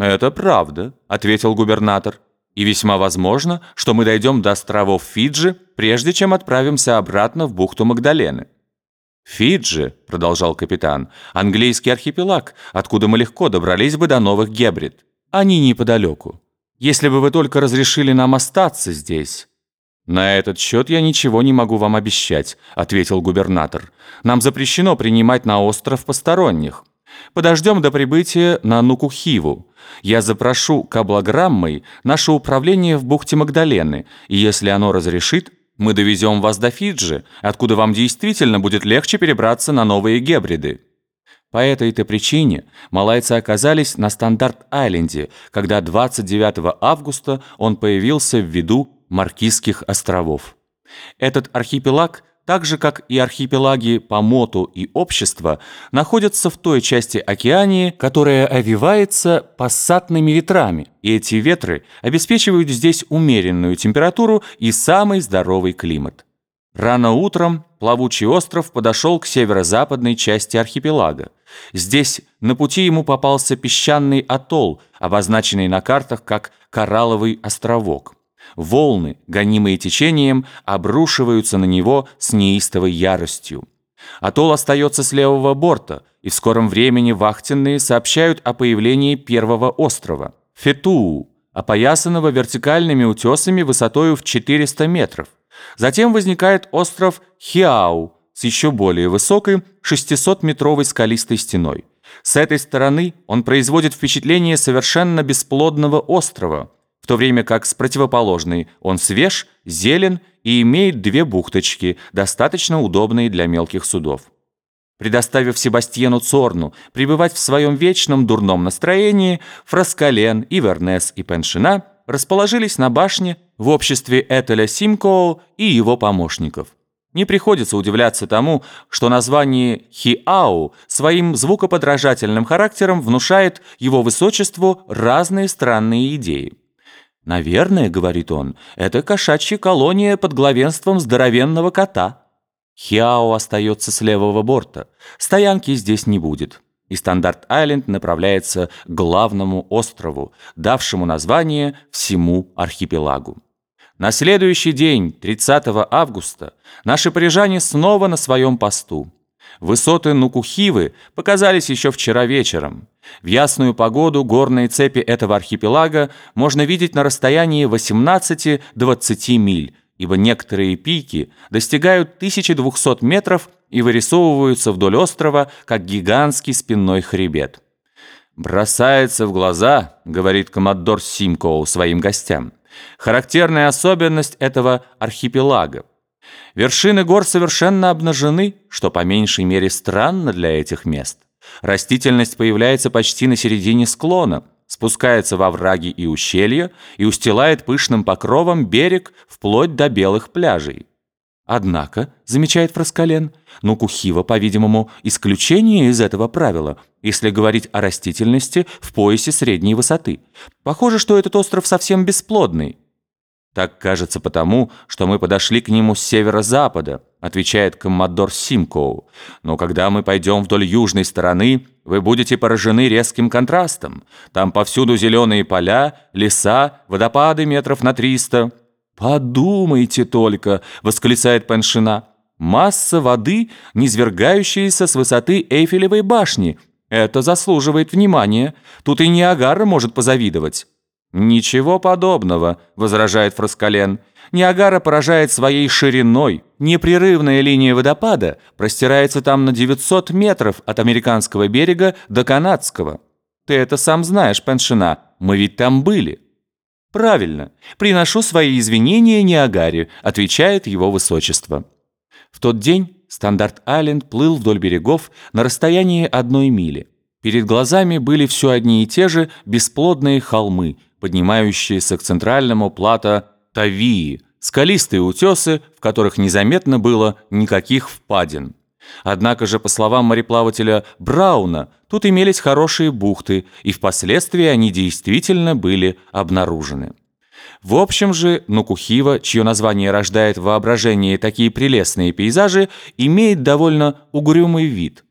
«Это правда», — ответил губернатор. «И весьма возможно, что мы дойдем до островов Фиджи, прежде чем отправимся обратно в бухту Магдалены». «Фиджи», — продолжал капитан, — «английский архипелаг, откуда мы легко добрались бы до Новых Гебрид. Они неподалеку. Если бы вы только разрешили нам остаться здесь». «На этот счет я ничего не могу вам обещать», — ответил губернатор. «Нам запрещено принимать на остров посторонних. Подождем до прибытия на Нукухиву. Я запрошу каблограммой наше управление в бухте Магдалены, и если оно разрешит, мы довезем вас до Фиджи, откуда вам действительно будет легче перебраться на новые Гебриды». По этой-то причине малайцы оказались на Стандарт-Айленде, когда 29 августа он появился в виду Маркизских островов. Этот архипелаг так же, как и архипелаги Помоту и Общество, находятся в той части океании, которая овивается пассатными ветрами, и эти ветры обеспечивают здесь умеренную температуру и самый здоровый климат. Рано утром плавучий остров подошел к северо-западной части архипелага. Здесь на пути ему попался песчаный атолл, обозначенный на картах как «Коралловый островок». Волны, гонимые течением, обрушиваются на него с неистовой яростью. Атолл остается с левого борта, и в скором времени вахтенные сообщают о появлении первого острова – Фетуу, опоясанного вертикальными утесами высотою в 400 метров. Затем возникает остров Хиау с еще более высокой 600-метровой скалистой стеной. С этой стороны он производит впечатление совершенно бесплодного острова – в то время как с противоположной он свеж, зелен и имеет две бухточки, достаточно удобные для мелких судов. Предоставив Себастьену Цорну пребывать в своем вечном дурном настроении, Фраскален, Ивернес и Пеншина расположились на башне в обществе Этеля Симкоу и его помощников. Не приходится удивляться тому, что название Хиау своим звукоподражательным характером внушает его высочеству разные странные идеи. «Наверное, — говорит он, — это кошачья колония под главенством здоровенного кота. Хиао остается с левого борта. Стоянки здесь не будет. И Стандарт-Айленд направляется к главному острову, давшему название всему архипелагу. На следующий день, 30 августа, наши парижане снова на своем посту. Высоты Нукухивы показались еще вчера вечером. В ясную погоду горные цепи этого архипелага можно видеть на расстоянии 18-20 миль, ибо некоторые пики достигают 1200 метров и вырисовываются вдоль острова, как гигантский спинной хребет. «Бросается в глаза», — говорит коммодор Симкоу своим гостям, «характерная особенность этого архипелага. Вершины гор совершенно обнажены, что по меньшей мере странно для этих мест. Растительность появляется почти на середине склона, спускается во враги и ущелья и устилает пышным покровом берег вплоть до белых пляжей. Однако, замечает Фраскален, Нукухива, по-видимому, исключение из этого правила, если говорить о растительности в поясе средней высоты. Похоже, что этот остров совсем бесплодный. «Так кажется потому, что мы подошли к нему с северо-запада», отвечает коммодор Симкоу. «Но когда мы пойдем вдоль южной стороны, вы будете поражены резким контрастом. Там повсюду зеленые поля, леса, водопады метров на триста». «Подумайте только!» — восклицает Пэншина. «Масса воды, низвергающаяся с высоты Эйфелевой башни. Это заслуживает внимания. Тут и Ниагара может позавидовать». «Ничего подобного», — возражает Фрасколен. «Ниагара поражает своей шириной. Непрерывная линия водопада простирается там на 900 метров от американского берега до канадского. Ты это сам знаешь, Пэншина, мы ведь там были». «Правильно. Приношу свои извинения Ниагаре», — отвечает его высочество. В тот день Стандарт-Айленд плыл вдоль берегов на расстоянии одной мили. Перед глазами были все одни и те же бесплодные холмы — поднимающиеся к центральному плато Тавии, скалистые утесы, в которых незаметно было никаких впадин. Однако же, по словам мореплавателя Брауна, тут имелись хорошие бухты, и впоследствии они действительно были обнаружены. В общем же, Нукухива, чье название рождает в воображении такие прелестные пейзажи, имеет довольно угрюмый вид –